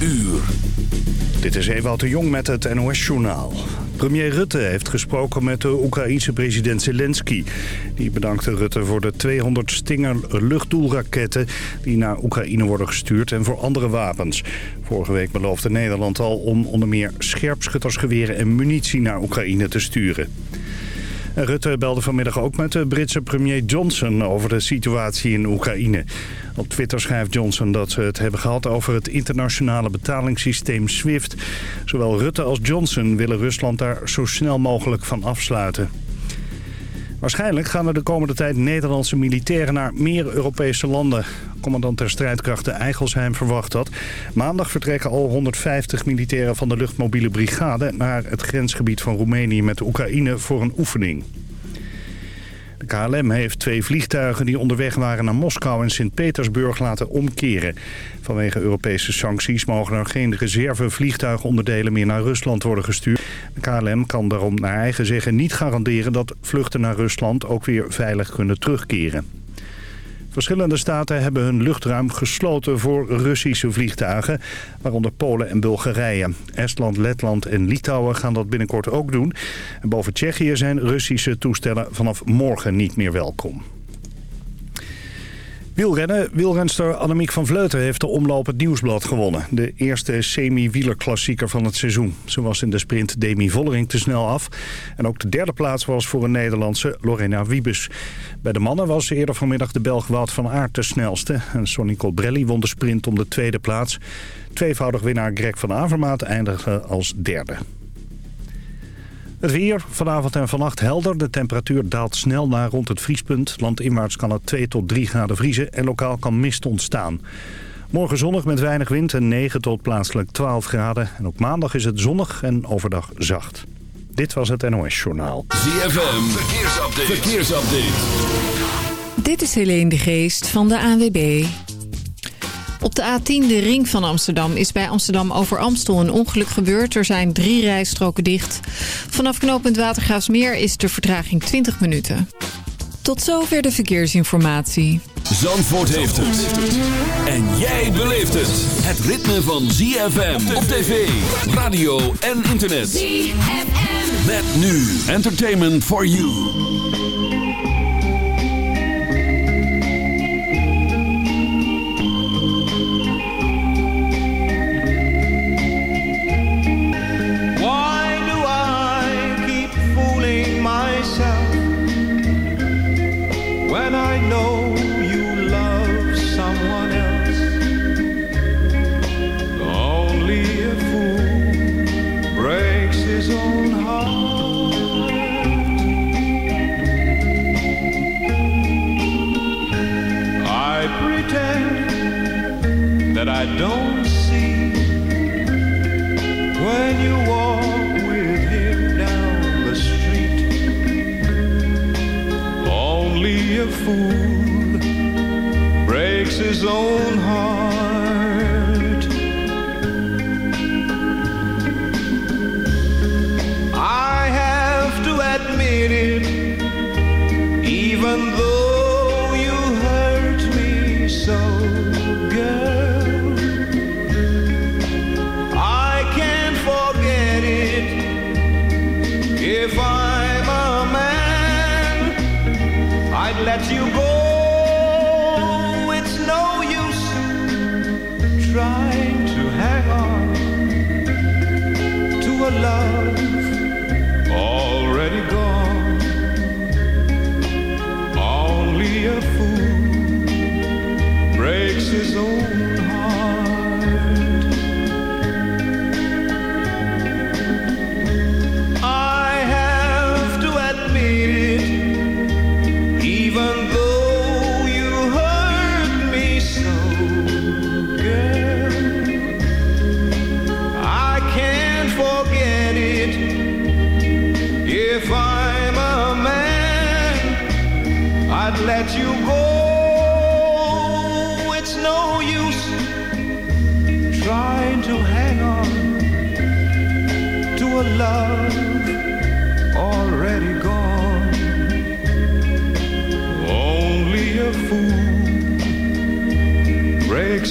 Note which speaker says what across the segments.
Speaker 1: uur.
Speaker 2: Dit is Ewout de Jong met het NOS-journaal. Premier Rutte heeft gesproken met de Oekraïense president Zelensky. Die bedankte Rutte voor de 200 Stinger luchtdoelraketten... die naar Oekraïne worden gestuurd en voor andere wapens. Vorige week beloofde Nederland al om onder meer scherpschuttersgeweren en munitie naar Oekraïne te sturen. Rutte belde vanmiddag ook met de Britse premier Johnson over de situatie in Oekraïne. Op Twitter schrijft Johnson dat ze het hebben gehad over het internationale betalingssysteem SWIFT. Zowel Rutte als Johnson willen Rusland daar zo snel mogelijk van afsluiten. Waarschijnlijk gaan er de komende tijd Nederlandse militairen naar meer Europese landen. Commandant der strijdkrachten Eigelsheim verwacht dat. Maandag vertrekken al 150 militairen van de luchtmobiele brigade... naar het grensgebied van Roemenië met Oekraïne voor een oefening. De KLM heeft twee vliegtuigen die onderweg waren naar Moskou en Sint-Petersburg laten omkeren. Vanwege Europese sancties mogen er geen reservevliegtuigonderdelen meer naar Rusland worden gestuurd. De KLM kan daarom naar eigen zeggen niet garanderen dat vluchten naar Rusland ook weer veilig kunnen terugkeren. Verschillende staten hebben hun luchtruim gesloten voor Russische vliegtuigen, waaronder Polen en Bulgarije. Estland, Letland en Litouwen gaan dat binnenkort ook doen. En boven Tsjechië zijn Russische toestellen vanaf morgen niet meer welkom. Wielrennen. Wielrenster Annemiek van Vleuten heeft de omloop het Nieuwsblad gewonnen. De eerste semi-wielerklassieker van het seizoen. Ze was in de sprint Demi Vollering te snel af. En ook de derde plaats was voor een Nederlandse Lorena Wiebes. Bij de mannen was eerder vanmiddag de Belg Wout van Aert de snelste. En Sonny Colbrelli won de sprint om de tweede plaats. Tweevoudig winnaar Greg van Avermaat eindigde als derde. Het weer, vanavond en vannacht helder. De temperatuur daalt snel naar rond het vriespunt. Landinwaarts kan het 2 tot 3 graden vriezen en lokaal kan mist ontstaan. Morgen zonnig met weinig wind en 9 tot plaatselijk 12 graden. En op maandag is het zonnig en overdag zacht. Dit was het NOS Journaal.
Speaker 1: ZFM, verkeersupdate. verkeersupdate.
Speaker 3: Dit is Helene de Geest van de ANWB. Op de A10, de ring van Amsterdam, is bij Amsterdam over Amstel een ongeluk gebeurd. Er zijn drie rijstroken dicht. Vanaf knooppunt Watergraafsmeer is de vertraging 20 minuten. Tot zover de verkeersinformatie.
Speaker 1: Zandvoort heeft het. En jij beleeft het. Het ritme van ZFM op tv, radio en internet. ZFM. Met nu Entertainment for You.
Speaker 4: I don't see when you walk with him down the street. Only a fool breaks his own heart. you go.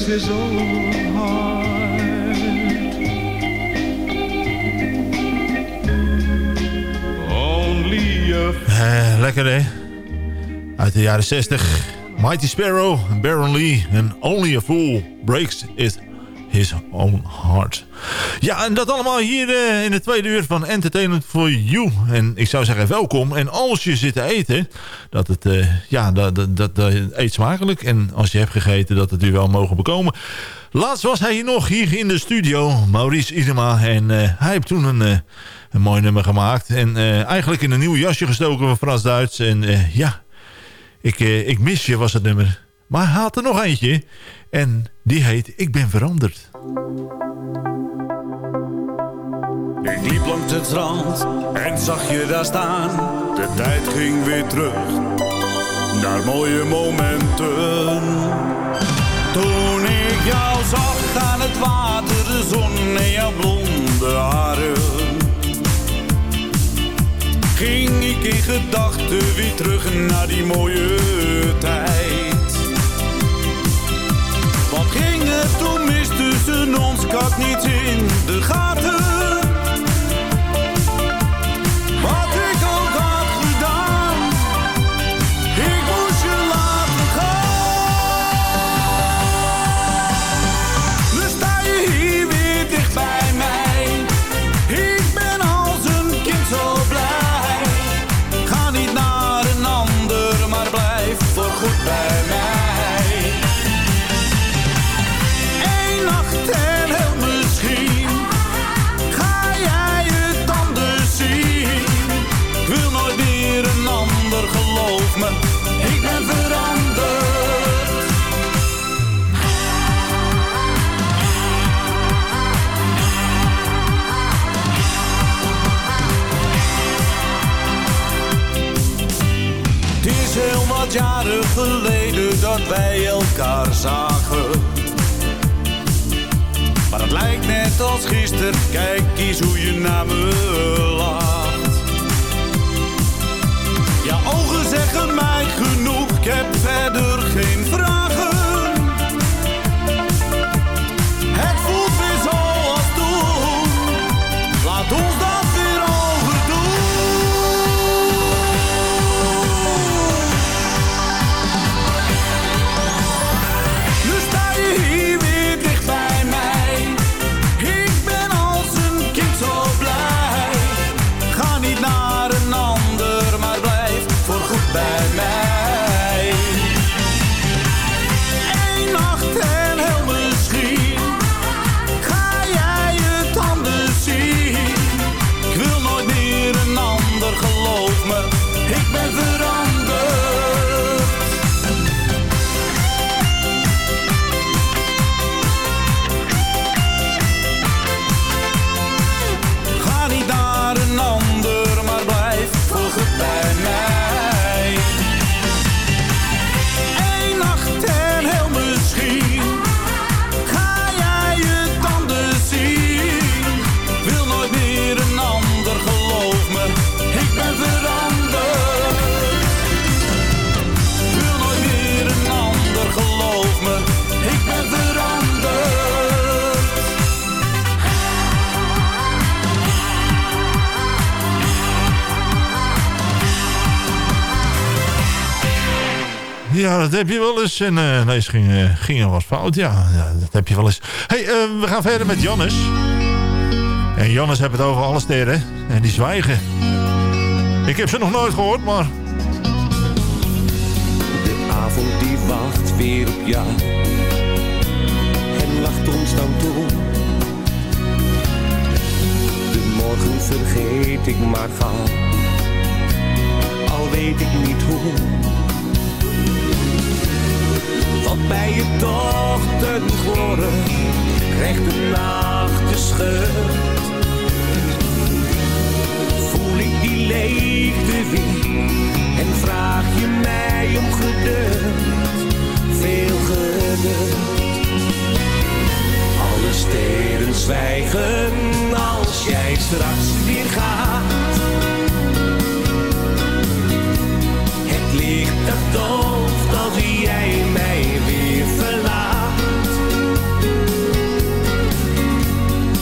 Speaker 4: his own heart. Only a
Speaker 5: eh, lekker hè? Uit de jaren 60. Mighty Sparrow, Baron Lee en Only a Fool Breaks is His Own Heart. Ja, en dat allemaal hier uh, in de tweede uur van Entertainment for You. En ik zou zeggen welkom. En als je zit te eten, dat het, uh, ja, dat, dat, dat, eet smakelijk. En als je hebt gegeten, dat het u wel mogen bekomen. Laatst was hij hier nog, hier in de studio, Maurice Idema. En uh, hij heeft toen een, een mooi nummer gemaakt. En eigenlijk in een nieuw jasje gestoken van Frans Duits. En ja, ik, ik mis je was het nummer. Maar hij er nog eentje. En die heet Ik ben veranderd.
Speaker 6: Ik liep langs het strand en zag je daar staan. De tijd ging weer terug naar mooie momenten. Toen ik jou zag aan het water, de zon en jouw blonde haren. Ging ik in gedachten weer terug naar die mooie tijd. Wat ging er toen mis tussen ons? Ik had niets in de gaten. Jaren geleden dat wij elkaar zagen. Maar het lijkt net als gisteren, kijk eens hoe je naar me lacht. Je ogen zeggen dat
Speaker 5: heb je wel eens. En uh, nee, ze ging, uh, ging er wat fout. Ja, ja, dat heb je wel eens. hey, uh, we gaan verder met Jannes. En Jannes heeft het over alle sterren. En die zwijgen. Ik heb ze nog nooit gehoord, maar...
Speaker 7: De avond die wacht weer op jou. En lacht ons dan toe. De morgen vergeet ik maar gauw. Al weet ik niet hoe. Wat bij je toch ten horen, krijgt de nacht de schuld. Voel ik die leegte weer en vraag je mij om geduld, veel geduld. Alle sterren zwijgen als jij straks weer gaat. Het licht dat dooft die jij mij weer verlaat.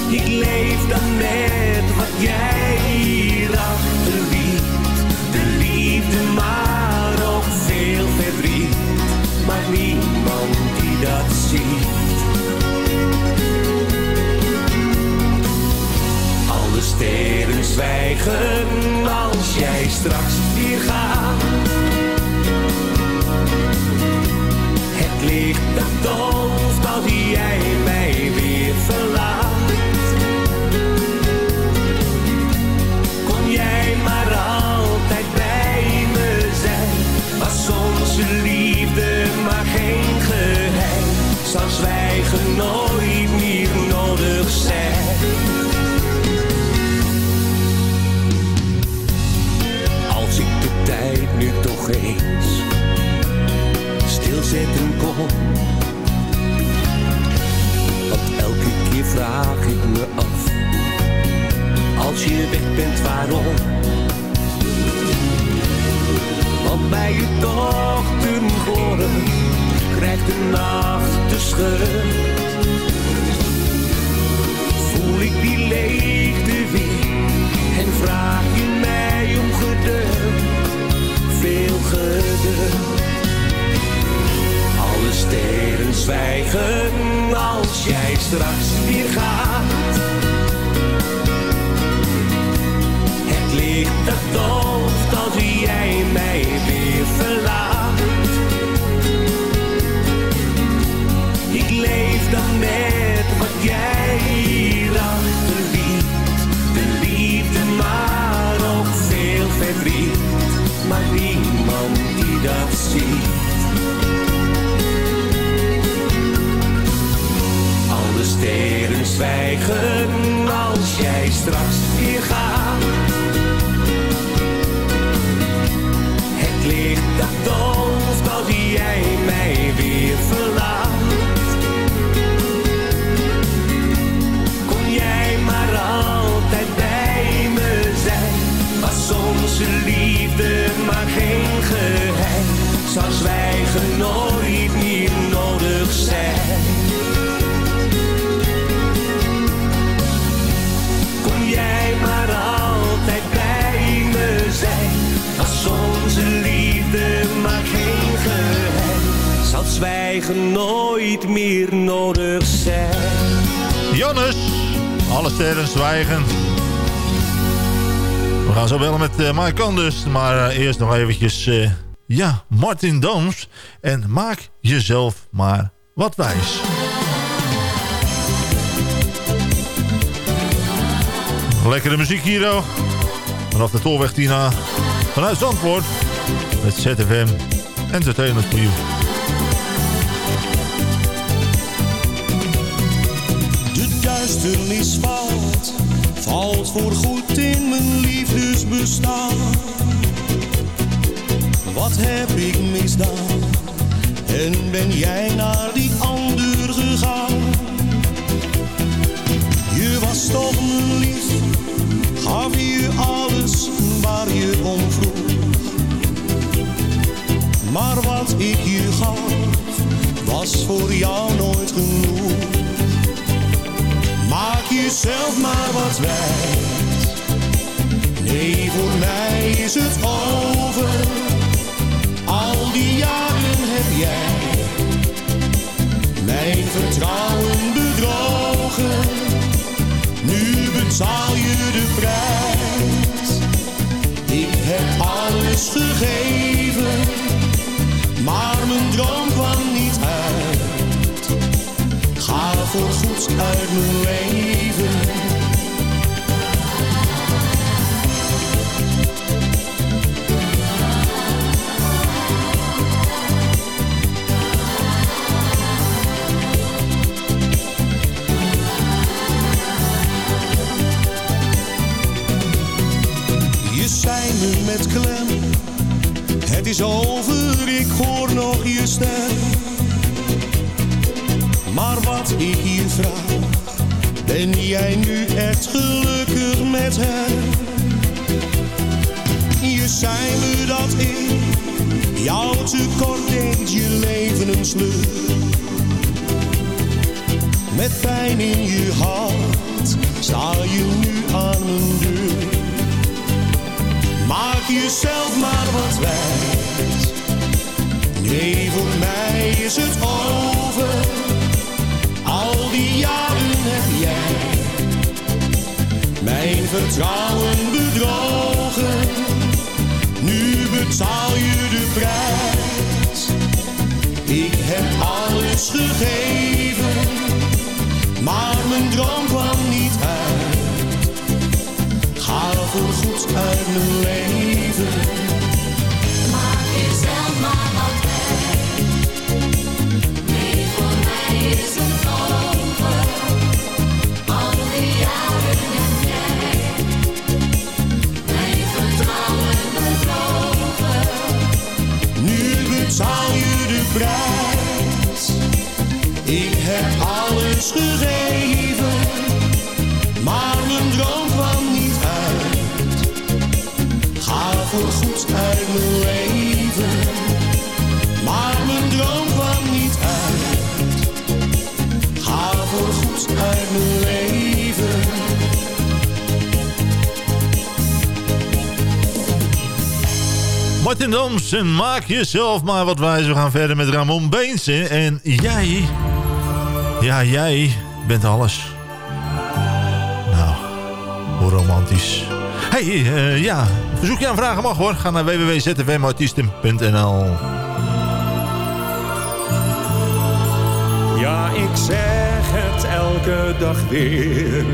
Speaker 7: Ik leef dan met wat jij hierachter wiet. De liefde, maar ook veel verdriet. Maar niemand die dat ziet. Alle steden zwijgen als jij straks hier. gaat. Het licht dat jij mij weer verlaat. Kon jij maar altijd bij me zijn. Was onze liefde maar geen geheim. Zal zwijgen nooit meer nodig zijn. Als ik de tijd nu toch eens stilzetten kon. Want elke keer vraag ik me af, als je weg bent waarom? Want bij je dochterngoren krijgt de nacht de scheur.
Speaker 5: Uh, Mike Kandus. Maar eh, eerst nog eventjes... eh, ja, Martin Dams. En maak jezelf maar wat wijs. Lekkere muziek hier, oh. Vanaf de Tolweg Tina. Vanuit Zandvoort. Met ZFM. Entertainment for you.
Speaker 8: De duisternis valt, valt voor goed in mijn liefdesbestaan. Wat heb ik misdaan? En ben jij naar die ander gegaan? Je was toch mijn lief, gaf je alles waar je om vroeg. Maar wat ik je gaf, was voor jou nooit genoeg. Jezelf maar wat wijs. Nee, voor mij is het over. Al die jaren heb jij mijn vertrouwen bedrogen. Nu betaal je de prijs. Ik heb alles gegeven, uit mijn leven. Jou tekort deed, je leven een sleur. Met pijn in je hart, uit mijn leven.
Speaker 9: Maak jezelf maar wat weg. Nee, voor mij is het over. Al die jaren heb jij mijn vertrouwen bedrogen.
Speaker 8: Nu betaal je de prijs. Ik heb alles gegeven,
Speaker 5: Martin Dams en maak jezelf maar wat wijs. We gaan verder met Ramon Beense. En jij, ja jij bent alles. Nou, hoe romantisch. hey, eh, ja, verzoek je aan vragen mag hoor. Ga naar www.zfmartiesten.nl
Speaker 6: Ja, ik zeg het elke dag weer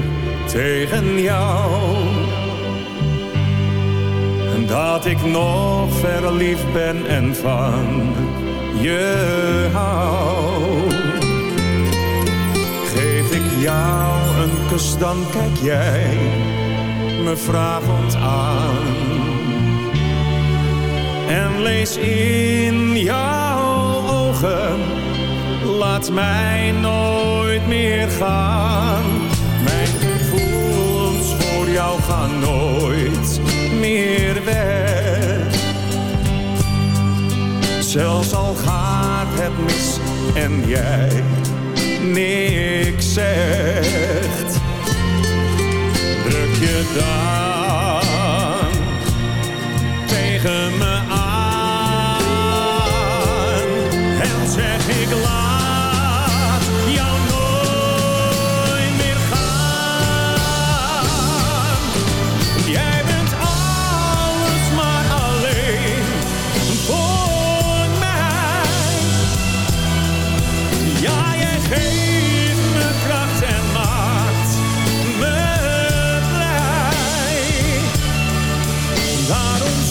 Speaker 6: tegen jou. Dat ik nog verliefd ben en van je hou. Geef ik jou een kus, dan kijk jij me vragend aan. En lees in jouw ogen laat mij nooit meer gaan. Mijn gevoelens voor jou gaan nooit meer weg. Zelfs al gaat het mis en jij niks zegt. Druk je dan tegen me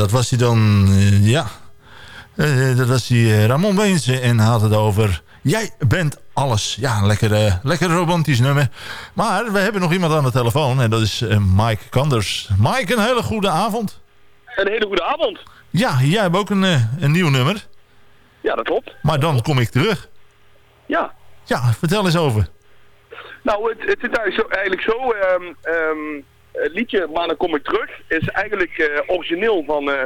Speaker 5: dat was hij dan, eh, ja. Eh, dat was die eh, Ramon Beense en had het over... Jij bent alles. Ja, een lekker, eh, lekker romantisch nummer. Maar we hebben nog iemand aan de telefoon en dat is eh, Mike Kanders. Mike, een hele goede avond.
Speaker 10: Een hele goede avond.
Speaker 5: Ja, jij hebt ook een, eh, een nieuw nummer.
Speaker 10: Ja, dat klopt.
Speaker 5: Maar dan kom ik terug.
Speaker 10: Ja.
Speaker 5: Ja, vertel eens over.
Speaker 10: Nou, het, het zit eigenlijk zo, eigenlijk zo ehm, ehm, het liedje Maar dan kom ik terug is eigenlijk eh, origineel van eh,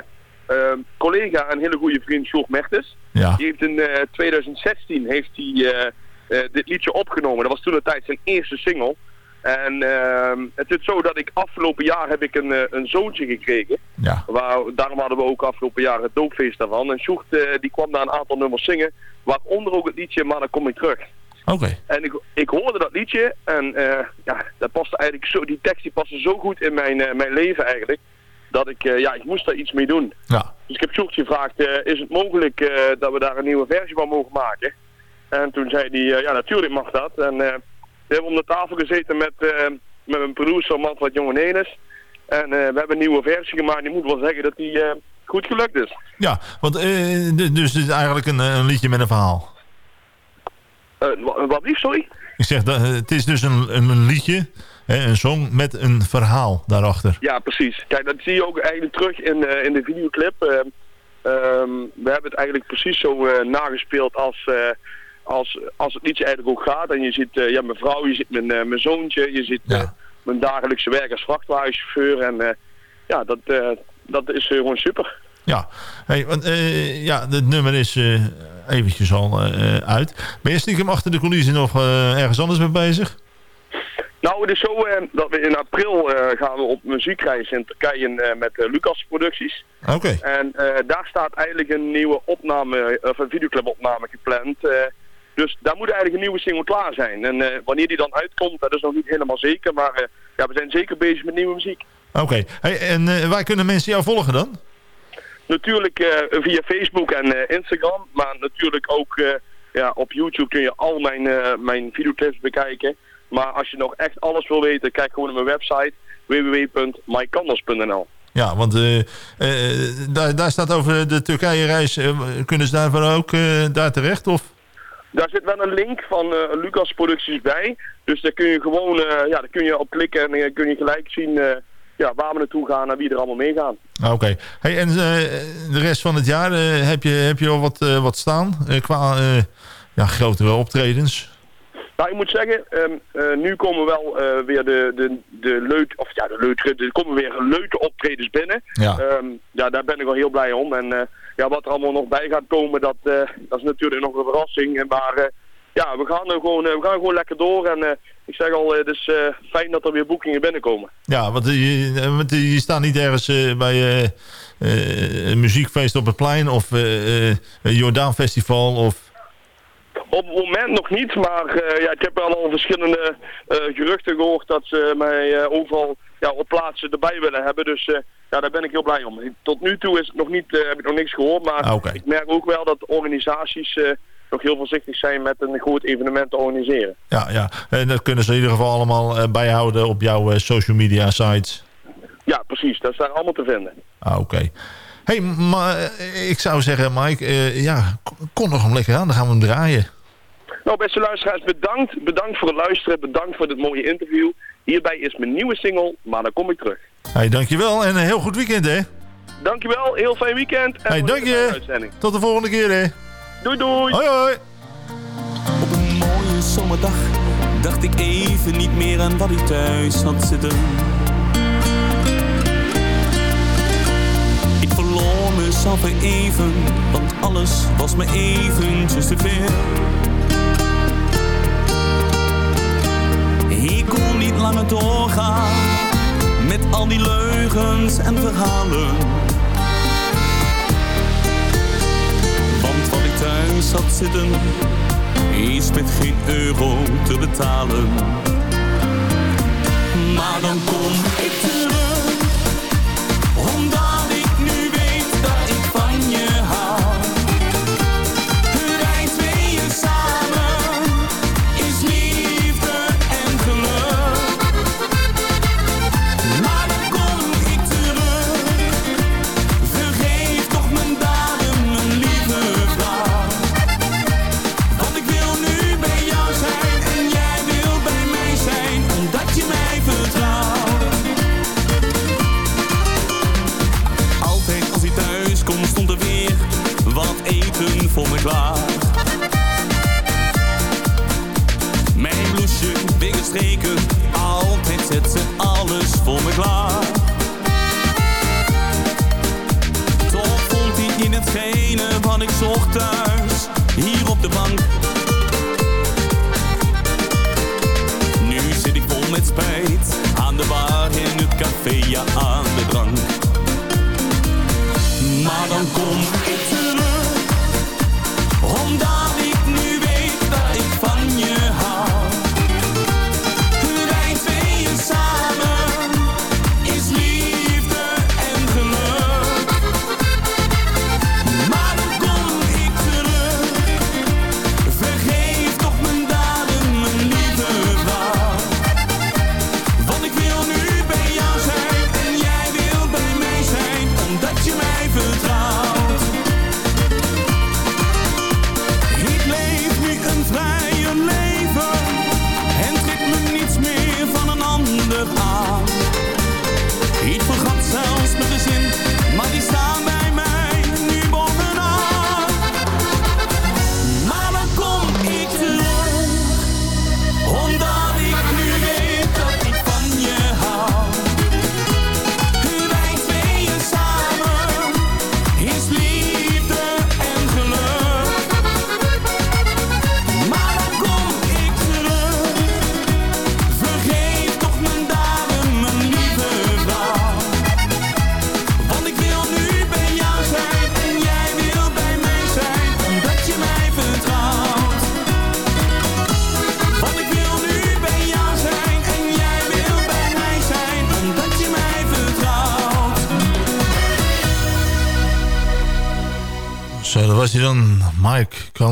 Speaker 10: eh, collega en hele goede vriend Sjoerd Mertens.
Speaker 5: Ja.
Speaker 10: Die heeft in eh, 2016 heeft hij, eh, eh, dit liedje opgenomen. Dat was toen de tijd zijn eerste single. En ehm, het is zo dat ik afgelopen jaar heb ik een, eh, een zoontje gekregen.
Speaker 5: Ja.
Speaker 10: Waar, daarom hadden we ook afgelopen jaar het doopfeest daarvan. En Sjoerd eh, die kwam daar een aantal nummers zingen. Waaronder ook het liedje Maar dan kom ik terug.
Speaker 5: Oké.
Speaker 10: En ik, ik hoorde dat liedje en eh, ja, dat paste eigenlijk zo, die tekst die paste zo goed in mijn, eh, mijn leven eigenlijk. Dat ik, eh, ja, ik moest daar iets mee doen.
Speaker 5: Ja.
Speaker 10: Dus ik heb Sjoerd gevraagd, is het mogelijk dat we daar een nieuwe versie van mogen maken? En toen zei hij, ja natuurlijk mag dat. En we hebben om de tafel gezeten met, met mijn producer Manfred Jongenelis. En eh, we hebben een nieuwe versie gemaakt. Ik moet wel zeggen dat die goed gelukt is.
Speaker 5: Ja, want, dus het is eigenlijk een, een liedje met een verhaal.
Speaker 10: Eh, wa- wat lief, sorry?
Speaker 5: Ik zeg, dat, het is dus een, een, liedje, hè, een song met een verhaal daarachter.
Speaker 10: Ja, precies. Kijk, dat zie je ook eigenlijk terug in, eh, in de videoclip. Ehm, ehm, we hebben het eigenlijk precies zo eh, nagespeeld als, als, als het liedje eigenlijk ook gaat. En je ziet ja, mijn vrouw, je ziet mijn, mijn zoontje, je ziet mijn dagelijkse werk als vrachtwagenchauffeur. En ja, dat, dat is gewoon super.
Speaker 5: Ja, hey, want, eh, ja het nummer is eh, eventjes al eh, uit. Ben je stiekem achter de coulissen nog ergens anders mee bezig?
Speaker 10: Nou, het is zo dat we in april gaan we op muziekreis in Turkije met Lucas Producties.
Speaker 5: Oké.
Speaker 10: En daar staat eigenlijk een nieuwe opname, of een videoclipopname gepland. dus daar moet eigenlijk een nieuwe single klaar zijn. En wanneer die dan uitkomt, dat is nog niet helemaal zeker. Maar ja, we zijn zeker bezig met nieuwe muziek.
Speaker 5: Oké. Hey, en waar kunnen mensen jou volgen dan?
Speaker 10: Natuurlijk eh, via Facebook en eh, Instagram. Maar natuurlijk ook eh, ja, op YouTube kun je al mijn, mijn videoclips bekijken. Maar als je nog echt alles wil weten, kijk gewoon naar mijn website www.mykanders.nl
Speaker 5: Ja, want daar, daar staat over de Turkije-reis. Kunnen ze daarvoor ook daar terecht? Of?
Speaker 10: Daar zit wel een link van Lucas Producties bij. Dus daar kun je gewoon ja, daar kun je op klikken en kun je gelijk zien ja, waar we naartoe gaan en wie er allemaal meegaan.
Speaker 5: Ah, Oké. Hey, en eh, de rest van het jaar eh, heb, je, heb je al wat, eh, wat staan qua ja, grotere optredens?
Speaker 10: Nou, ik moet zeggen, ehm, eh, nu komen wel weer de, de, de leut, of ja, de leut, er komen weer leuke optredens binnen.
Speaker 5: Ja.
Speaker 10: Ehm, ja, daar ben ik wel heel blij om. En ja, wat er allemaal nog bij gaat komen, dat, dat is natuurlijk nog een verrassing. En Maar ja, we gaan, er gewoon, we gaan gewoon lekker door. En ik zeg al, eh, het is eh, fijn dat er weer boekingen binnenkomen.
Speaker 5: Ja, want je, eh, want je staat niet ergens bij een muziekfeest op het plein of een Jordaan Festival of...
Speaker 10: Op het moment nog niet, maar ja, ik heb wel al verschillende geruchten gehoord dat ze mij eh, overal ja, op plaatsen erbij willen hebben. Dus ja, daar ben ik heel blij om. Tot nu toe is het nog niet, heb ik nog niks gehoord, maar
Speaker 5: Ah,
Speaker 10: ik merk ook wel dat organisaties nog heel voorzichtig zijn met een groot evenement te organiseren.
Speaker 5: Ja, ja. En dat kunnen ze in ieder geval allemaal eh, bijhouden op jouw eh, social media sites.
Speaker 10: Ja, precies. Dat is daar allemaal te vinden.
Speaker 5: Ah, oké. hey, maar eh, ik zou zeggen, Mike, ja, k- kom nog hem lekker aan. Dan gaan we hem draaien.
Speaker 10: Nou, beste luisteraars, bedankt. Bedankt voor het luisteren. Bedankt voor dit mooie interview. Hierbij is mijn nieuwe single, maar dan kom ik terug.
Speaker 5: Hey, dankjewel en een heel goed weekend, hè.
Speaker 10: Dankjewel, heel fijn weekend. En
Speaker 5: Hey, dank je.
Speaker 10: uitzending.
Speaker 5: Tot de volgende keer, hè.
Speaker 10: Doei doei.
Speaker 5: Hoi, hoi.
Speaker 11: Op een mooie zomerdag dacht ik even niet meer aan wat ik thuis had zitten. Ik verloor mezelf weer even, want alles was me eventjes te veel. Ik kon niet langer doorgaan met al die leugens en verhalen. Had zitten is met geen euro te betalen. Maar dan kom ik terug,
Speaker 12: time.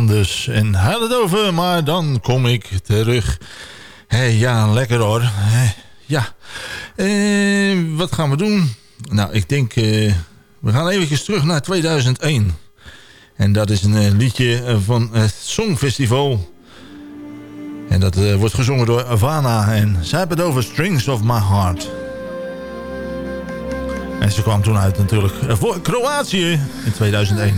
Speaker 12: Dus. En had het over, maar dan kom ik terug. Hey, ja, lekker hoor. Ja. Eh, wat gaan we doen? Nou, ik denk... Eh, we gaan even terug naar 2001. En dat is een eh, liedje van het Songfestival. En dat wordt gezongen door Havana. En zij hebben het over Strings of My Heart. En ze kwam toen uit natuurlijk voor Kroatië in 2001.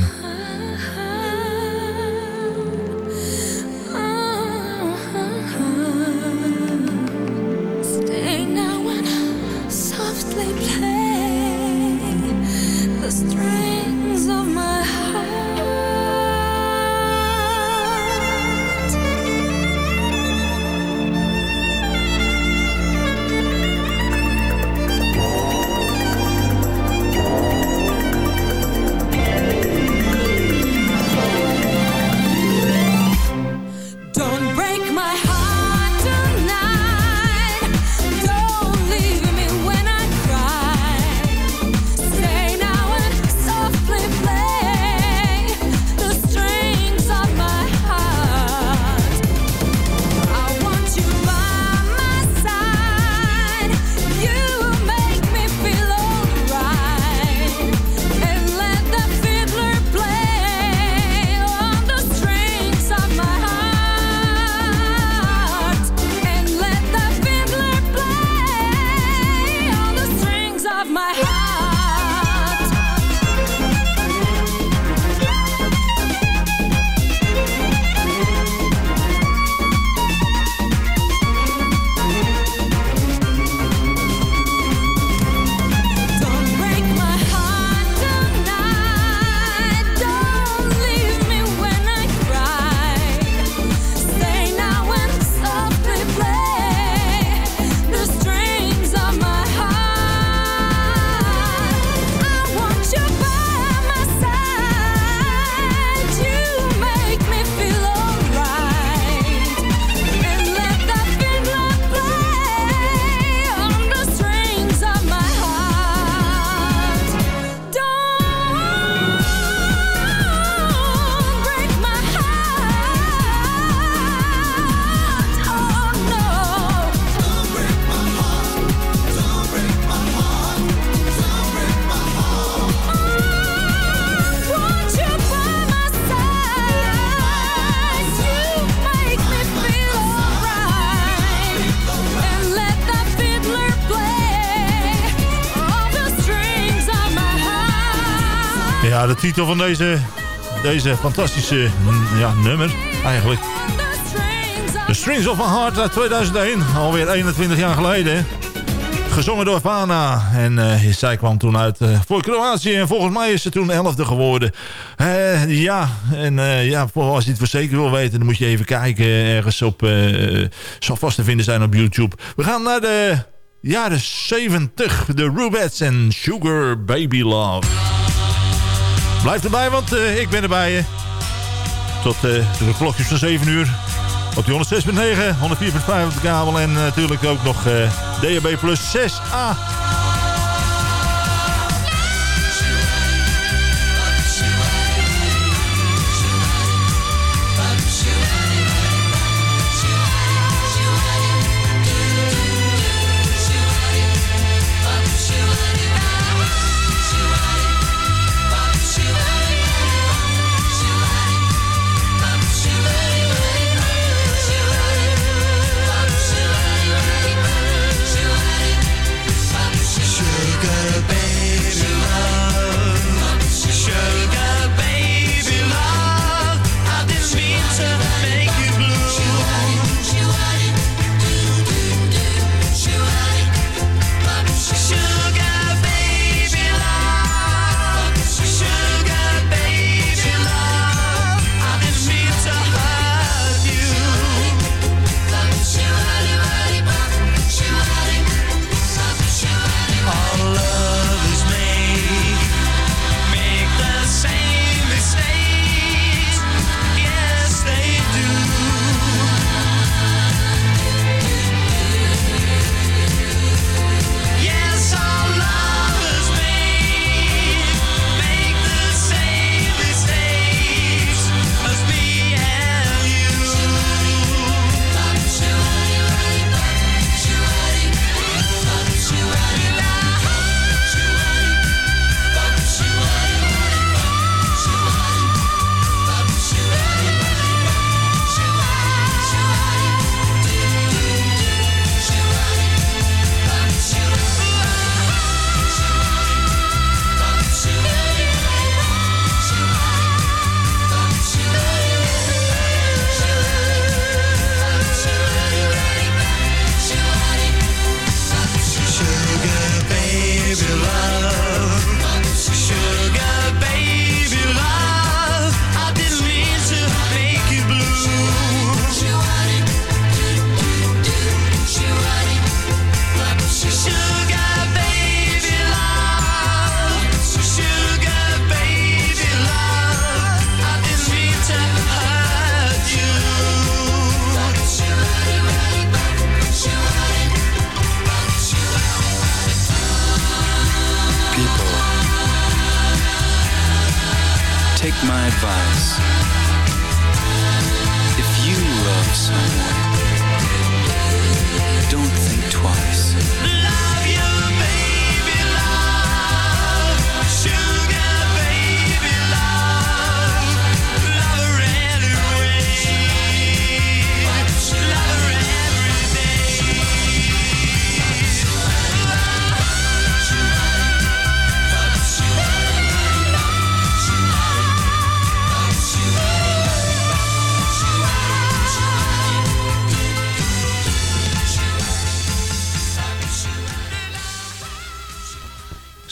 Speaker 12: ja, de titel van deze, deze fantastische mm, ja, nummer eigenlijk. The Strings of My Heart uit 2001, alweer 21 jaar geleden.
Speaker 7: Gezongen door Vana. En uh, zij kwam toen uit eh, voor Kroatië. En volgens mij is ze toen 11e geworden. Eh, ja, en ja, als je het voor zeker wil weten... dan moet je even kijken ergens op... zal vast te vinden zijn op YouTube. We gaan naar de jaren 70. De Rubettes en Sugar Baby Love. Blijf erbij, want ik ben erbij je. Tot de klokjes van 7 uur. Op die 106.9, 104.5 op de kabel en natuurlijk ook nog DHB plus 6A.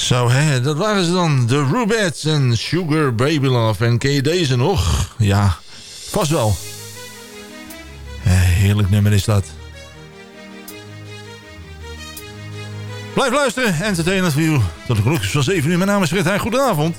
Speaker 7: Zo, hè, dat waren ze dan. De Rubettes en Sugar Baby Love. En ken je deze nog? Ja, vast wel. Heerlijk nummer is dat. Blijf luisteren. Entertainment voor u. Tot de klokjes van 7 uur. Mijn naam is Fred Heijn. Goedenavond.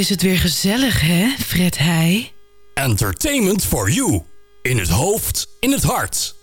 Speaker 13: is het weer gezellig, hè, Fred Hij.
Speaker 12: Entertainment for you. In het hoofd, in het hart.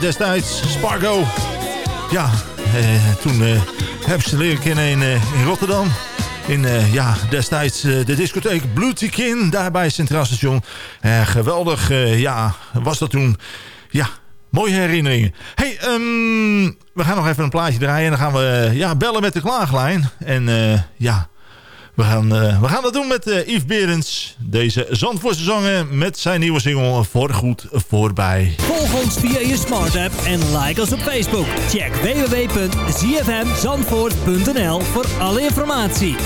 Speaker 5: Destijds Spargo. Ja, eh, toen eh, heb ze leren kennen in, eh, in Rotterdam. In eh, ja, destijds de discotheek Blue Tikin, daar bij Centraal Station. geweldig, ja, was dat toen. Ja, mooie herinneringen. hey, ehm, we gaan nog even een plaatje draaien. En dan gaan we ja, bellen met de klaaglijn. En ja... We gaan, eh, we gaan dat doen met uh, Yves Berends. Deze Zandvoortse zanger met zijn nieuwe single Voorgoed Voorbij.
Speaker 14: Volg ons via je smart app en like ons op Facebook. Check www.zfmzandvoort.nl voor alle informatie.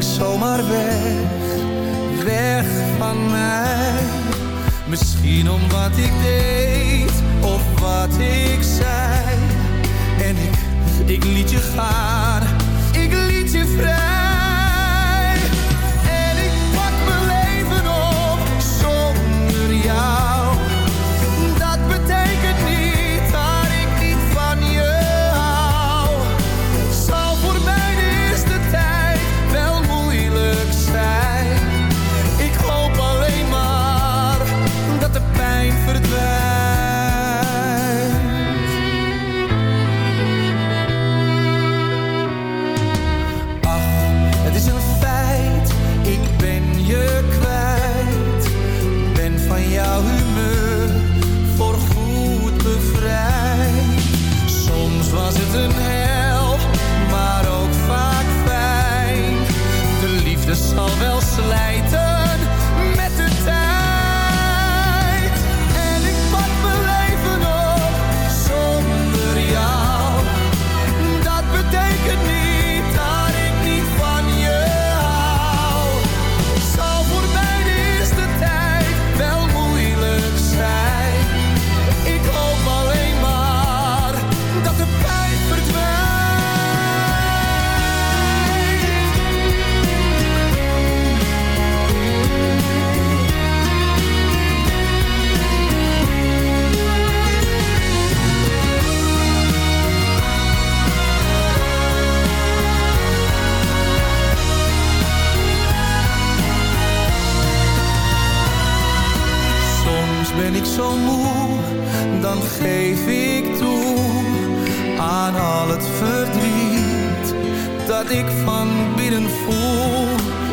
Speaker 15: ging zomaar weg, weg van mij. Misschien om wat ik deed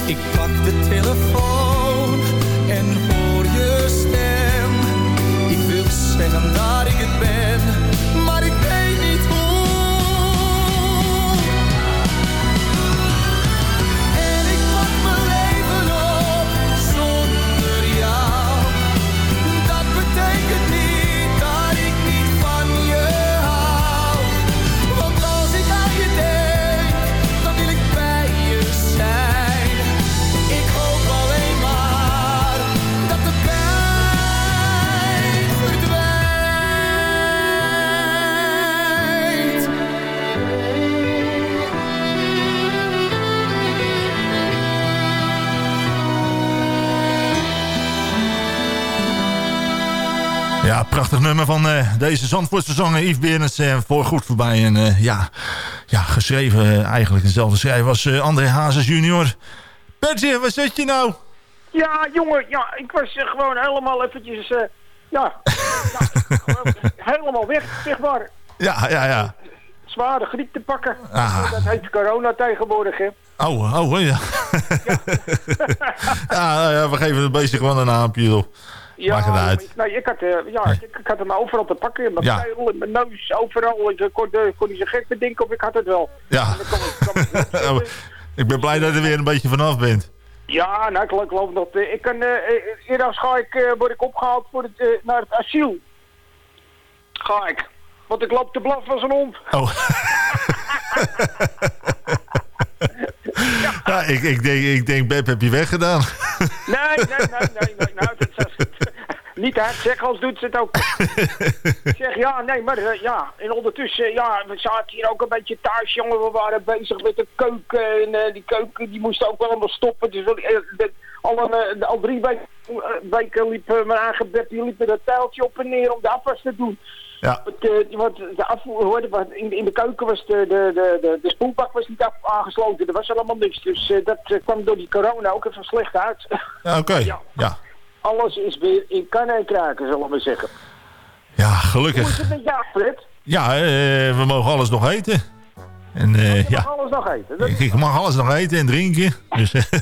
Speaker 15: Ik pak
Speaker 5: nummer van eh, deze Zandvoortse zanger Yves Berners uh, eh, voor goed voorbij. En eh, ja, ja, geschreven eigenlijk dezelfde schrijver als André Hazes junior. Bertje, waar zit je nou?
Speaker 16: Ja, jongen, ja, ik was gewoon helemaal eventjes... ja, helemaal weg, zeg maar.
Speaker 5: Ja, ja, ja.
Speaker 16: Zware griep te pakken.
Speaker 5: Ah.
Speaker 16: Dat heet corona tegenwoordig, hè.
Speaker 5: Oh, oh, oh ja. ja. we geven het beestje gewoon een naampje, op.
Speaker 16: Ja,
Speaker 5: Maakt het uit.
Speaker 16: ik- Nee, ik had, eh, ja, ik, ik had hem overal te pakken. In mijn
Speaker 5: Ja.
Speaker 16: in mijn neus, overal. Ik kon, eh, kon niet zo gek bedenken of ik had het wel.
Speaker 5: Ja. ik ben blij dat je er weer een beetje vanaf bent.
Speaker 16: Ja, nou, ik geloof- dat... eh, ik kan, eh eh, eerder ga ik, eh, word ik opgehaald voor het, eh, naar het asiel. Ga ik. Want ik loop te blaffen als een hond.
Speaker 5: Oh. ja, ik, ik, denk, ik denk, Beb, heb je weggedaan?
Speaker 16: Nee, nee, nee, nee, nee. Nou, dat, niet zeggen, als doet ze het ook. ik zeg, ja, nee, maar eh, ja. En ondertussen, ja, we zaten hier ook een beetje thuis, jongen. We waren bezig met de keuken. En eh, die keuken, die moest ook wel allemaal stoppen. Dus eh, al, een, al drie weken, weken liep mijn eigen die liep met dat tijltje op en neer om de afwas te doen.
Speaker 5: Ja.
Speaker 16: Want, de afvoer, in, de keuken was de, de, de, de, spoelbak was niet aangesloten. Er was helemaal niks. Dus dat kwam door die corona ook even slecht uit.
Speaker 5: Ja, Oké, ja.
Speaker 16: Alles is weer in kan en kraken, zullen we zeggen.
Speaker 5: Ja,
Speaker 16: Hoe is
Speaker 5: gelukkig.
Speaker 16: het met jou, Fred?
Speaker 5: Ja, eh, we mogen alles nog eten. En eh,
Speaker 16: Je mag
Speaker 5: ja,
Speaker 16: alles nog eten. Dat-
Speaker 5: ik, ik mag alles nog eten en drinken. Dus, eh,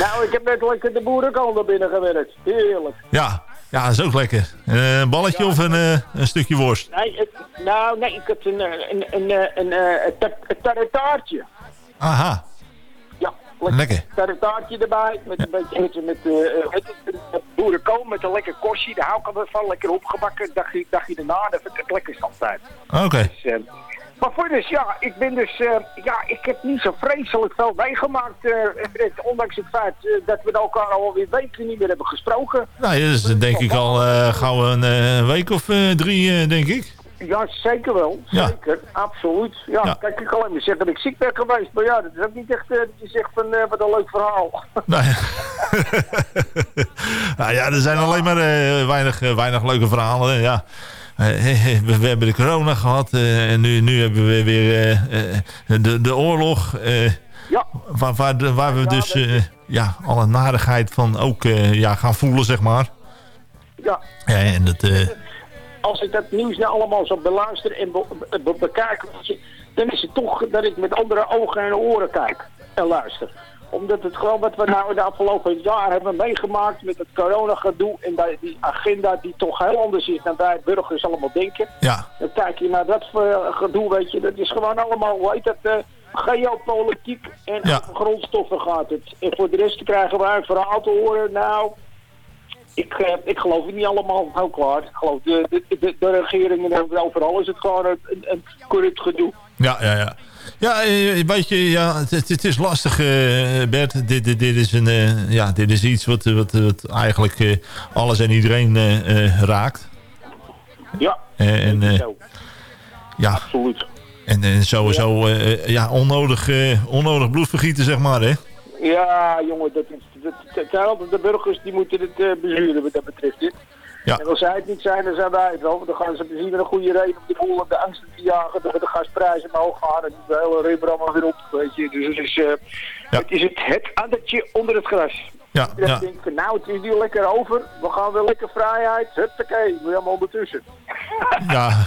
Speaker 16: Nou, ik heb net lekker de boerenkool naar binnen gewerkt. Heerlijk.
Speaker 5: ja, ja, dat is ook lekker. Een balletje of een, een stukje worst?
Speaker 16: Nee, het- nou, nee, ik heb een, een, een, een, een.
Speaker 5: Aha, lekker.
Speaker 16: tarretaartje erbij. Met een beetje met, met, met boerenkool, met een lekker korstje. Daar hou ik altijd van. Lekker opgebakken. Dagje, dagje daarna, dat vind ik het lekkerst altijd.
Speaker 5: Oké.
Speaker 16: Dus, eh, maar voor dus, ja, ik ben dus, ja, ik heb niet zo vreselijk veel meegemaakt. ondanks het feit dat we elkaar alweer weken niet meer hebben gesproken.
Speaker 5: Nou, ja, dat is denk ik al gauw een week of drie, denk ik.
Speaker 16: Ja, zeker wel.
Speaker 5: Ja.
Speaker 16: Zeker, absoluut. Ja,
Speaker 5: Ja.
Speaker 16: kijk, ik kan alleen maar zeggen dat ik ziek ben geweest. Maar ja, dat is ook niet echt eh, dat je zegt van, eh, wat een leuk verhaal.
Speaker 5: Nou ja. nou ja, er zijn alleen maar eh, weinig, weinig leuke verhalen. Ja. We, we hebben de corona gehad eh, en nu, nu hebben we weer de, de oorlog.
Speaker 16: Ja.
Speaker 5: Waar, waar, waar we dus ja, alle narigheid van ook ja, gaan voelen, zeg maar.
Speaker 16: Ja,
Speaker 5: Ja, en dat,
Speaker 16: als ik dat nieuws nou allemaal zo beluister en be be- be- bekijk, dan is het toch dat ik met andere ogen en oren kijk en luister. Omdat het gewoon wat we nou de afgelopen jaar hebben meegemaakt met het coronagedoe en die, die agenda die toch heel anders is dan wij burgers allemaal denken.
Speaker 5: ja,
Speaker 16: Dan kijk je naar dat gedoe, weet je, dat is gewoon allemaal, hoe heet dat, eh, geopolitiek en
Speaker 5: Ja.
Speaker 16: grondstoffen gaat het. En voor de rest krijgen wij een verhaal te horen, nou, ik, eh, ik geloof het niet allemaal heel klaar. Ik geloof de, de, de, de regering en over- overal is het gewoon een, corrupt gedoe.
Speaker 5: ja, ja, ja. Ja, eh, weet je, ja, het, is lastig, eh, Bert. Dit, dit, dit, is een, eh, ja, dit is iets wat, wat, wat eigenlijk eh, alles en iedereen eh, eh, raakt.
Speaker 16: Ja,
Speaker 5: Eh, en, eh, ja,
Speaker 16: absoluut.
Speaker 5: En, en sowieso eh, ja, onnodig, eh, onnodig bloed vergieten, zeg maar, hè?
Speaker 16: Ja, jongen, dat is, dat zijn altijd de burgers die moeten het eh bezuren wat dat betreft. Hè.
Speaker 5: Ja.
Speaker 16: En als zij het niet zijn, dan zijn wij het wel. Want dan gaan ze precies met een goede reden om de boel op de angst te jagen. Dan gaan de gasprijzen omhoog gaan en de hele rubber allemaal weer op. Weet je. Dus het is, eh, het, is het, het addertje onder het gras.
Speaker 5: Ja,
Speaker 16: Dat
Speaker 5: ja.
Speaker 16: ik denk nou, het is nu lekker over. We gaan weer lekker vrijheid. Huppakee, je allemaal ondertussen.
Speaker 5: Ja.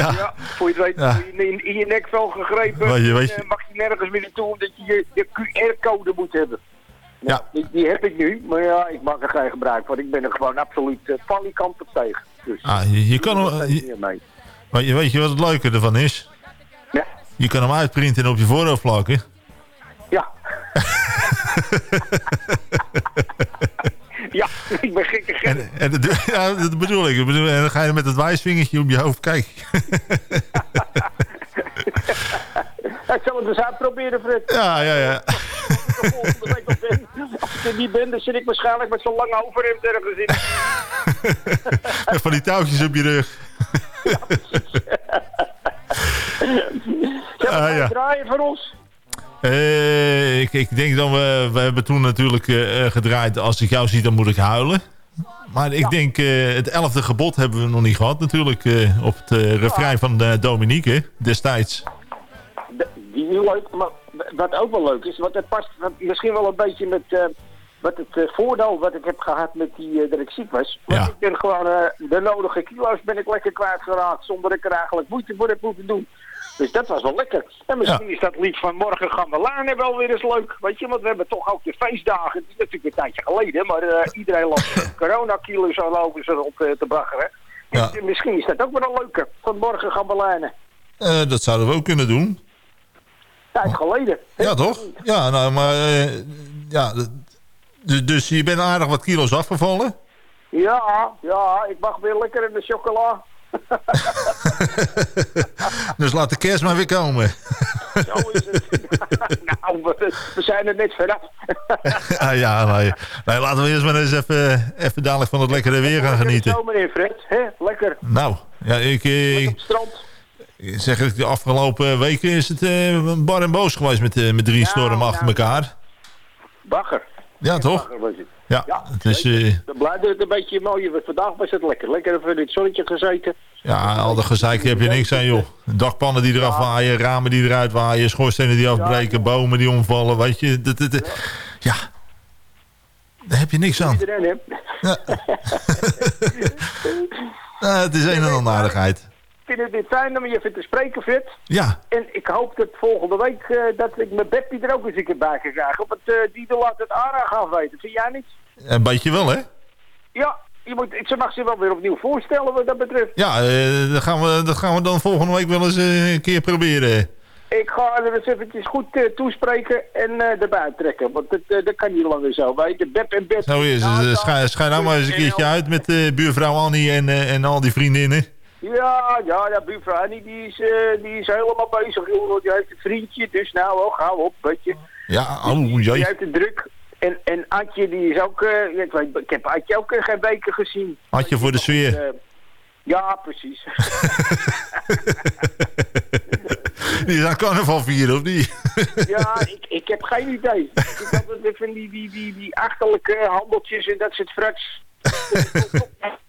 Speaker 5: ja.
Speaker 16: Ja, voor je het weet,
Speaker 5: Ja.
Speaker 16: word je in, in je nekvel gegrepen.
Speaker 5: Weet je- weet
Speaker 16: en,
Speaker 5: je-
Speaker 16: eh, mag je nergens meer naartoe omdat je je, je QR-code moet hebben.
Speaker 5: Ja.
Speaker 16: Die, die heb ik nu, maar ja, ik maak er geen gebruik van. Ik ben er gewoon absoluut uh, op tegen. Dus
Speaker 5: Ah, je, je kan hem, je- weet, je, weet je wat het leuke ervan is?
Speaker 16: Ja.
Speaker 5: Je kan hem uitprinten en op je voorhoofd plakken.
Speaker 16: Ja. ja, ik ben gekke gek.
Speaker 5: En, en dat, ja, dat bedoel ik. Bedoel, en dan ga je met het wijsvingertje op je hoofd kijken.
Speaker 16: ik zal het eens uitproberen, Fred.
Speaker 5: Ja, ja, ja.
Speaker 16: Als ik er niet ben, dan zit ik waarschijnlijk met zo'n lange overhemd ergens in.
Speaker 5: Met van die touwtjes op je rug.
Speaker 16: Zeg,
Speaker 5: Ah,
Speaker 16: ga je
Speaker 5: ja.
Speaker 16: draaien voor ons?
Speaker 5: Eh, ik, ik denk dat we... We hebben toen natuurlijk eh, eh, gedraaid... Als ik jou zie, dan moet ik huilen. Maar ik denk... eh, het elfde gebod hebben we nog niet gehad natuurlijk. op het refrein van Dominique destijds.
Speaker 16: D- die is leuk. Maar wat ook wel leuk is, want het past misschien wel een beetje met wat het voordeel wat ik heb gehad met die, dat ik ziek was. Want ik ben gewoon de nodige kilo's ben ik lekker kwijtgeraakt zonder dat ik er eigenlijk moeite voor heb moeten doen. Dus dat was wel lekker. En misschien is dat lied van morgen gaan we lanen wel weer eens leuk. Weet je, want we hebben toch ook de feestdagen. Het is natuurlijk een tijdje geleden, maar eh, iedereen loopt corona-kilo's al over ze rond eh, te baggeren.
Speaker 5: Ja.
Speaker 16: Dus, eh, misschien is dat ook wel een leuke. Van morgen gaan we lanen.
Speaker 5: Dat zouden we ook kunnen doen.
Speaker 16: Tijd geleden.
Speaker 5: Ja, toch? Ja, nou, maar... ja, dus, dus je bent aardig wat kilo's afgevallen?
Speaker 16: Ja, ja, ik mag weer lekker in de chocola.
Speaker 5: Dus laat de kerst maar weer komen.
Speaker 16: Zo is het. nou, we, we zijn er net vanaf.
Speaker 5: ah, ja, nee. nee. Laten we eerst maar eens even, even dadelijk van het lekkere weer gaan genieten.
Speaker 16: Zo meneer Fred, hè? Lekker.
Speaker 5: Nou, ja, ik, eh, ik
Speaker 16: Strand.
Speaker 5: ik zeg het, de afgelopen weken is het eh, bar en boos geweest met, eh, met drie stormen achter
Speaker 16: nou.
Speaker 5: elkaar.
Speaker 16: Bagger.
Speaker 5: Ja, toch?
Speaker 16: Bagger was het.
Speaker 5: Ja, het is, eh,
Speaker 16: Dan blijft het een beetje mooi. Vandaag was het lekker. Lekker even in het zonnetje gezeten.
Speaker 5: ja, al dat gezeik heb je niks aan, joh. Dakpannen die eraf waaien, ramen die eruit waaien, schoorstenen die afbreken, bomen die omvallen, weet je. Dat, dat, dat- ja, daar heb je niks aan. Nou, het is een en ander aardigheid.
Speaker 16: Ik vind het weer fijn om je even te spreken, Fred.
Speaker 5: Ja,
Speaker 16: En ik hoop dat volgende week eh, dat ik mijn Beppie er ook eens een keer bij kan krijgen. Want eh die laat het ARA gaan weten. Vind jij niet?
Speaker 5: een beetje wel, hè?
Speaker 16: Ja, je moet, ze mag zich wel weer opnieuw voorstellen wat dat betreft.
Speaker 5: Ja, eh, dat, gaan we, dat gaan we dan volgende week wel eens een keer proberen.
Speaker 16: Ik ga er eens eventjes goed toespreken en erbij trekken. Want dat, dat kan niet langer zo. Weet je, Bep en Bep.
Speaker 5: Zo is het. Schijn, nou maar eens een keertje uit met buurvrouw Annie en, en al die vriendinnen.
Speaker 16: Ja, ja, ja, buurvrouw Annie, die is, eh, die is helemaal bezig, joh. Die heeft een vriendje, dus nou, oh, hou op, weet je.
Speaker 5: Ja, oh
Speaker 16: Die
Speaker 5: jee.
Speaker 16: heeft het druk. En, en Adje, die is ook, eh, ik, weet, ik heb Adje ook geen weken gezien.
Speaker 5: Had je voor de sfeer.
Speaker 16: Eh, ja, precies.
Speaker 5: Die aan carnaval vieren, of niet?
Speaker 16: ja, ik, ik heb geen idee. Ik heb altijd even die, die, die, die achterlijke handeltjes en dat soort frats.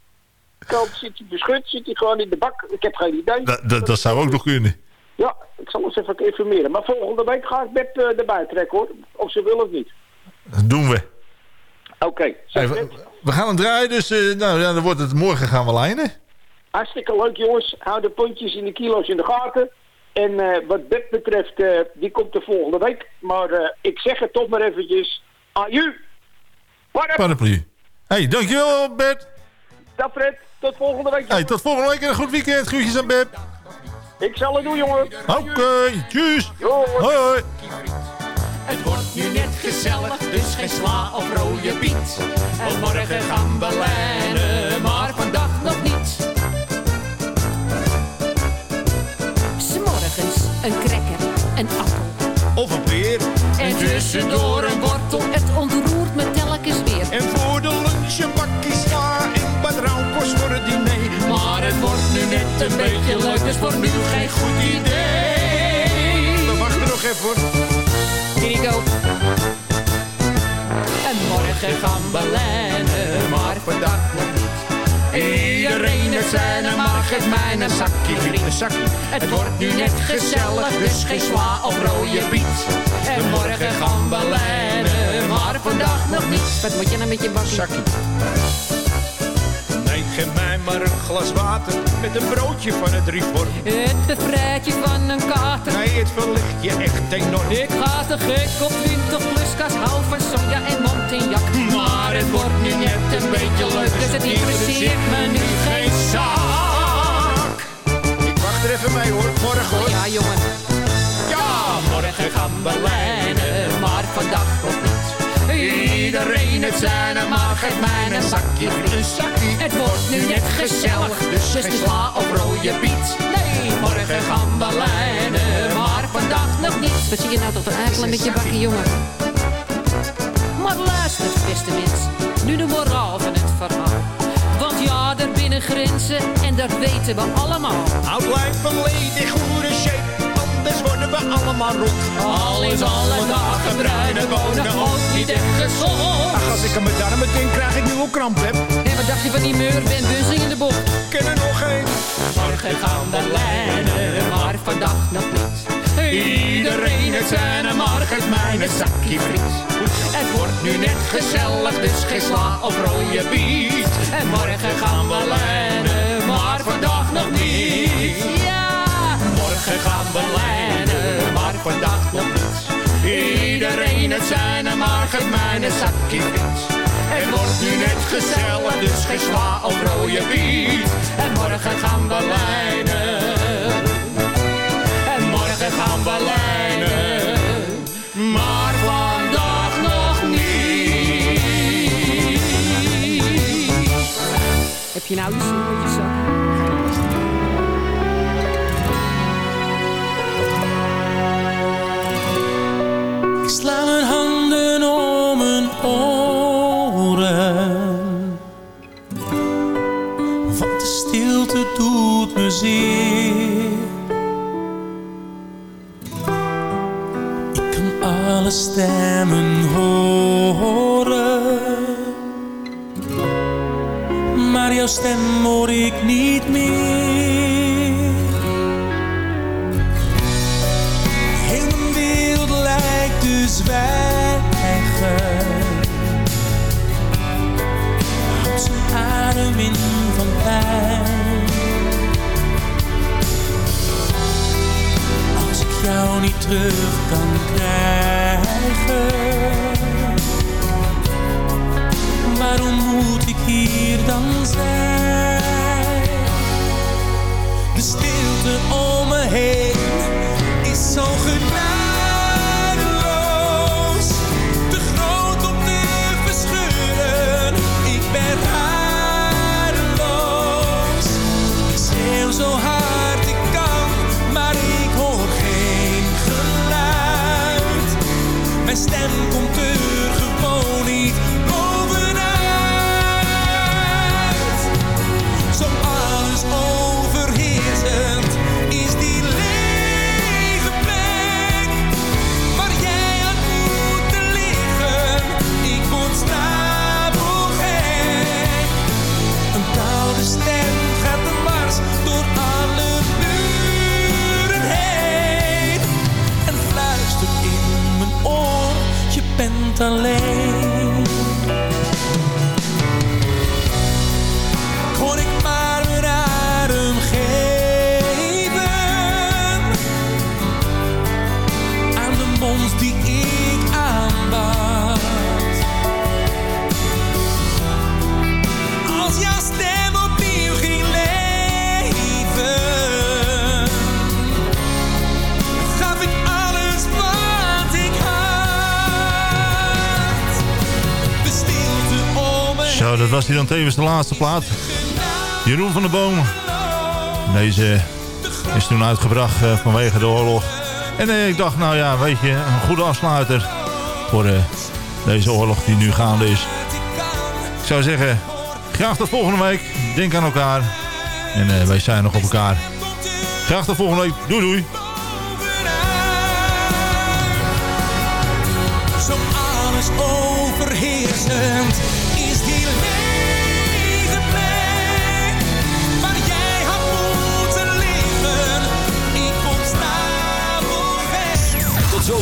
Speaker 16: Zit hij beschut, zit hij gewoon in de bak. Ik heb geen idee.
Speaker 5: Dat, dat, dat zou ook nog kunnen.
Speaker 16: Ja, ik zal eens even informeren. Maar volgende week ga ik Beb eh, erbij trekken hoor. Of ze wil of niet.
Speaker 5: Dat doen we.
Speaker 16: Oké,
Speaker 5: Hey, we, we gaan hem draaien, dus eh, nou, ja, dan wordt het morgen gaan we lijnen.
Speaker 16: hartstikke leuk jongens. Hou de puntjes en de kilo's in de gaten. En eh, wat Beb betreft, die komt de volgende week. Maar ik zeg het toch maar eventjes. Aju! Wat
Speaker 5: Paraplu. Hey, dankjewel Bert.
Speaker 16: Dag Fred, tot volgende week.
Speaker 5: Hey, tot volgende week en een goed weekend. Groetjes aan Beb.
Speaker 16: Ik zal het doen jongen.
Speaker 5: Oké, tjus. Hoi hoi.
Speaker 4: Het wordt nu net gezellig, dus geen sla of rode piet. En morgen gaan we lijnen, maar vandaag nog niet.
Speaker 17: S'morgens een cracker, een appel.
Speaker 4: Of een peer. En tussendoor een wortel.
Speaker 17: Het ontroert
Speaker 4: een beetje leuk, dus voor nu geen goed idee.
Speaker 16: We wachten nog even hoor.
Speaker 17: Here you go.
Speaker 4: En morgen gaan we maar vandaag nog niet. Iedereen het zijn mag het mijn een zakje vriend. Een zakje. Het wordt nu net gezellig, dus geen sla of rode piet. En morgen gaan we maar vandaag nog niet.
Speaker 17: Wat moet je nou met je bakje?
Speaker 4: Zakje. Nee, geef mij maar een glas water met een broodje van het reform.
Speaker 17: Het bevrijdt je van een kater.
Speaker 4: Nee, het verlicht je echt enorm.
Speaker 17: Ik ga te gek op 20 plus gas, hou van soja en Montignac.
Speaker 4: Maar het wordt nu net een beetje leuk,
Speaker 17: Dus het interesseert me nu geen
Speaker 4: zak. Ik wacht er even mee hoor, morgen hoor.
Speaker 17: Ja, jongen.
Speaker 4: Ja, morgen gaan we lijnen, maar vandaag niet. Iedereen het zijn en mag het mijn een zakje, een zakje. Het wordt nu net gezellig, dus geen sla of rode piet. Nee, morgen gaan we lijnen, maar vandaag nog niet.
Speaker 17: Wat zie je nou toch te aarzelen met je bakje, jongen? Maar luister, beste mens, nu de moraal van het verhaal. Want ja, er binnen grenzen en dat weten we allemaal.
Speaker 4: Houd lijf volledig goede shape, anders worden we allemaal rot.
Speaker 17: Al is alle dagen bruine wonen ook niet echt gezond.
Speaker 4: Ach, als ik aan mijn darmen denk, krijg ik nu ook kramp, hè.
Speaker 17: En wat dacht je van die meur, Ben Bunzing in de bocht?
Speaker 4: Ken er nog één.
Speaker 17: Morgen gaan we lijnen, maar vandaag nog niet. Iedereen het zijn en morgen mijn zakje friet. Het wordt nu net gezellig, dus geen sla of rode biet. En morgen gaan we lijnen, maar vandaag nog niet. Ja, morgen gaan we lijnen, maar vandaag nog niet. Iedereen het zijn en morgen mijn zakje friet. Het wordt nu net gezellig, dus geen sla of rode biet. En morgen gaan we lijnen. En morgen gaan we lijnen. Maar vandaag nog niet.
Speaker 18: Heb je nou iets met je?
Speaker 11: Ik kan alle stemmen horen. Maar jouw stem hoor ik niet meer. Terug
Speaker 5: was dan tevens de laatste plaat. Jeroen van der Boom. Deze is toen uitgebracht eh, vanwege de oorlog. En eh, ik dacht, nou ja, weet je, een goede afsluiter voor eh, deze oorlog die nu gaande is. Ik zou zeggen, graag tot volgende week. Denk aan elkaar. En wij zijn nog op elkaar. Graag tot volgende week. Doei doei.
Speaker 11: Zo overheersend